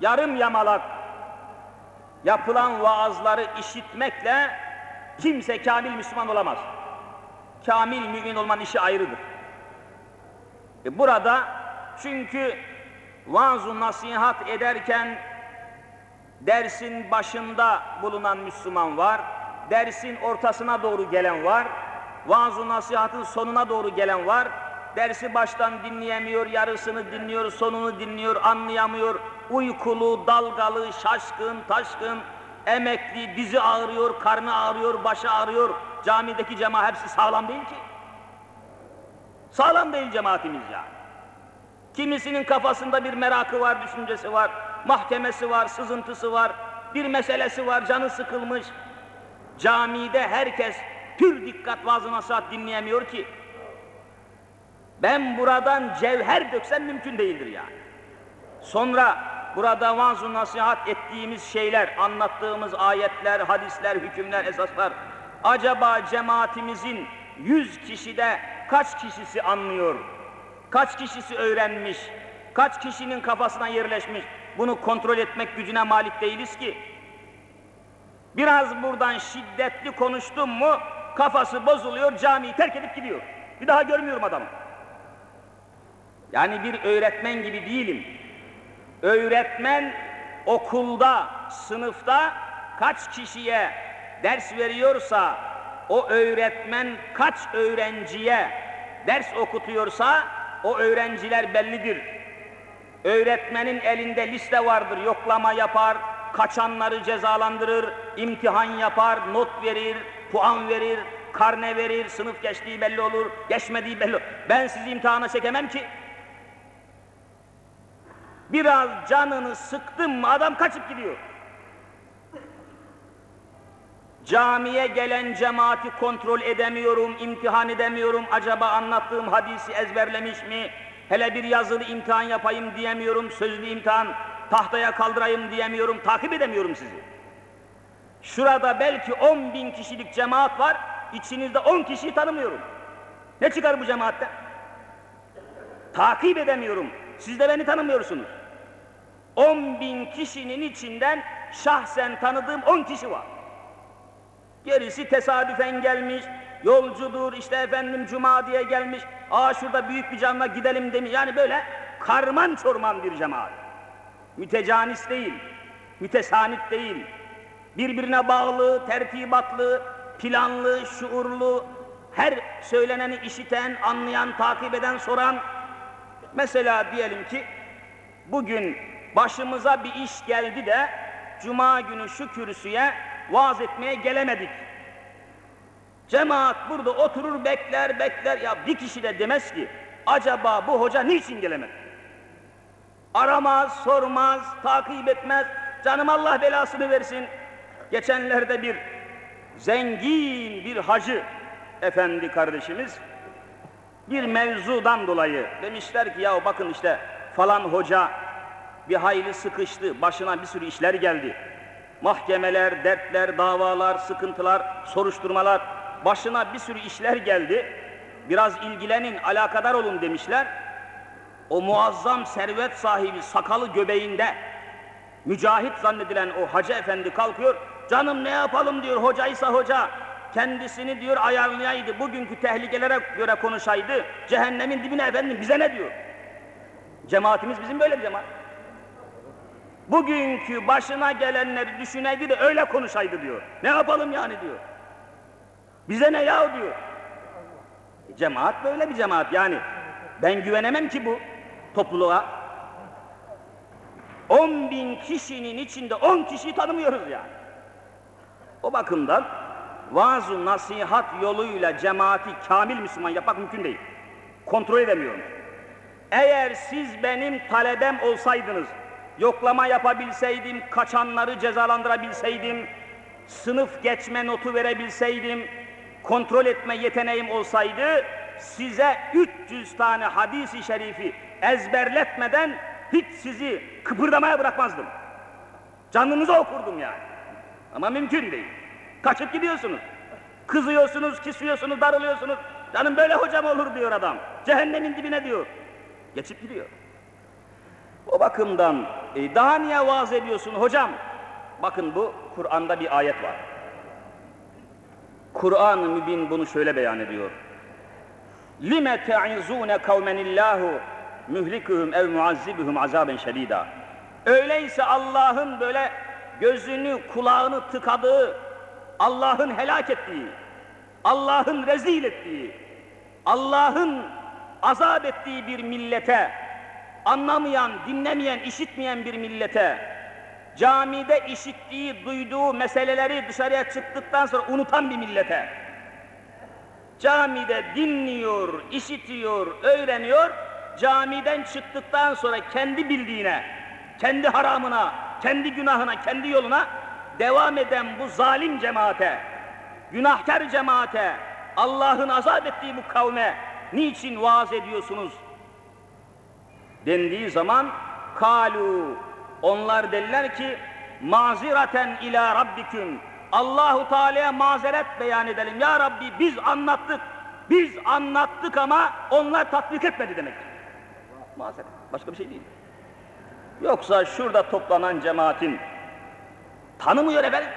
yarım yamalak yapılan vaazları işitmekle kimse kamil Müslüman olamaz. Kamil mümin olmanın işi ayrıdır. E burada çünkü vaaz nasihat ederken dersin başında bulunan Müslüman var, dersin ortasına doğru gelen var, vaaz nasihatın sonuna doğru gelen var, dersi baştan dinleyemiyor, yarısını dinliyor, sonunu dinliyor, anlayamıyor, uykulu, dalgalı, şaşkın, taşkın, emekli, dizi ağrıyor, karnı ağrıyor, başı ağrıyor, camideki cemaat hepsi sağlam değil ki. Sağlam değil cemaatimiz yani. Kimisinin kafasında bir merakı var, düşüncesi var, mahkemesi var, sızıntısı var, bir meselesi var, canı sıkılmış. Camide herkes pür dikkat vaaz nasihat dinleyemiyor ki. Ben buradan cevher döksem mümkün değildir yani. Sonra burada vaaz nasihat ettiğimiz şeyler, anlattığımız ayetler, hadisler, hükümler, esaslar acaba cemaatimizin yüz kişide kaç kişisi anlıyor? Kaç kişisi öğrenmiş? Kaç kişinin kafasına yerleşmiş? Bunu kontrol etmek gücüne malik değiliz ki. Biraz buradan şiddetli konuştum mu kafası bozuluyor, camiyi terk edip gidiyor. Bir daha görmüyorum adamı. Yani bir öğretmen gibi değilim. Öğretmen okulda, sınıfta kaç kişiye ders veriyorsa, o öğretmen kaç öğrenciye ders okutuyorsa, o öğrenciler bellidir. Öğretmenin elinde liste vardır, yoklama yapar, kaçanları cezalandırır, imtihan yapar, not verir, puan verir, karne verir, sınıf geçtiği belli olur, geçmediği belli olur. Ben sizi imtihana çekemem ki. Biraz canını sıktım mı adam kaçıp gidiyor. Camiye gelen cemaati kontrol edemiyorum, imtihan edemiyorum. Acaba anlattığım hadisi ezberlemiş mi? Hele bir yazılı imtihan yapayım diyemiyorum, sözlü imtihan tahtaya kaldırayım diyemiyorum, takip edemiyorum sizi. Şurada belki on bin kişilik cemaat var, içinizde on kişiyi tanımıyorum. Ne çıkar bu cemaatte? Takip edemiyorum. Siz de beni tanımıyorsunuz. On bin kişinin içinden şahsen tanıdığım on kişi var. Gerisi tesadüfen gelmiş, yolcudur, işte efendim cuma diye gelmiş, aa şurada büyük bir canla gidelim demiş. Yani böyle karman çorman bir cemaat. Mütecanis değil, mütesanit değil. Birbirine bağlı, tertibatlı, planlı, şuurlu, her söyleneni işiten, anlayan, takip eden, soran. Mesela diyelim ki bugün başımıza bir iş geldi de cuma günü şu kürsüye vaaz etmeye gelemedik. Cemaat burada oturur bekler bekler ya bir kişi de demez ki acaba bu hoca niçin gelemedi? Aramaz, sormaz, takip etmez. Canım Allah belasını versin. Geçenlerde bir zengin bir hacı efendi kardeşimiz bir mevzudan dolayı demişler ki ya bakın işte falan hoca bir hayli sıkıştı, başına bir sürü işler geldi. Mahkemeler, dertler, davalar, sıkıntılar, soruşturmalar, başına bir sürü işler geldi. Biraz ilgilenin, alakadar olun demişler. O muazzam servet sahibi sakalı göbeğinde mücahit zannedilen o hacı efendi kalkıyor. Canım ne yapalım diyor hocaysa hoca. Kendisini diyor ayarlayaydı, bugünkü tehlikelere göre konuşaydı. Cehennemin dibine efendim bize ne diyor? Cemaatimiz bizim böyle bir cemaat. Bugünkü başına gelenleri düşüneydi de öyle konuşaydı diyor. Ne yapalım yani diyor. Bize ne yahu diyor. E, cemaat böyle bir cemaat yani. Ben güvenemem ki bu topluluğa. 10 bin kişinin içinde 10 kişiyi tanımıyoruz yani. O bakımdan vaaz nasihat yoluyla cemaati kamil Müslüman yapmak mümkün değil. Kontrol edemiyorum. Eğer siz benim talebem olsaydınız, yoklama yapabilseydim, kaçanları cezalandırabilseydim, sınıf geçme notu verebilseydim, kontrol etme yeteneğim olsaydı, size 300 tane hadisi şerifi ezberletmeden hiç sizi kıpırdamaya bırakmazdım. Canınızı okurdum yani. Ama mümkün değil. Kaçıp gidiyorsunuz. Kızıyorsunuz, kisiyorsunuz, darılıyorsunuz. Canım böyle hocam olur diyor adam. Cehennemin dibine diyor. Geçip gidiyor. O bakımdan e, daha niye vaaz ediyorsun hocam? Bakın bu Kur'an'da bir ayet var. Kur'an-ı Mübin bunu şöyle beyan ediyor. Lime te'izune kavmenillahu mühlikuhum ev muazzibuhum azaben şedida. Öyleyse Allah'ın böyle gözünü, kulağını tıkadığı, Allah'ın helak ettiği, Allah'ın rezil ettiği, Allah'ın azap ettiği bir millete, anlamayan, dinlemeyen, işitmeyen bir millete, camide işittiği, duyduğu meseleleri dışarıya çıktıktan sonra unutan bir millete, camide dinliyor, işitiyor, öğreniyor, camiden çıktıktan sonra kendi bildiğine, kendi haramına, kendi günahına, kendi yoluna devam eden bu zalim cemaate, günahkar cemaate, Allah'ın azap ettiği bu kavme niçin vaaz ediyorsunuz? Dendiği zaman kalu onlar derler ki maziraten ila rabbiküm Allahu Teala'ya mazeret beyan edelim. Ya Rabbi biz anlattık. Biz anlattık ama onlar tatbik etmedi demek. Mazeret. Başka bir şey değil. Yoksa şurada toplanan cemaatin tanımıyor efendim.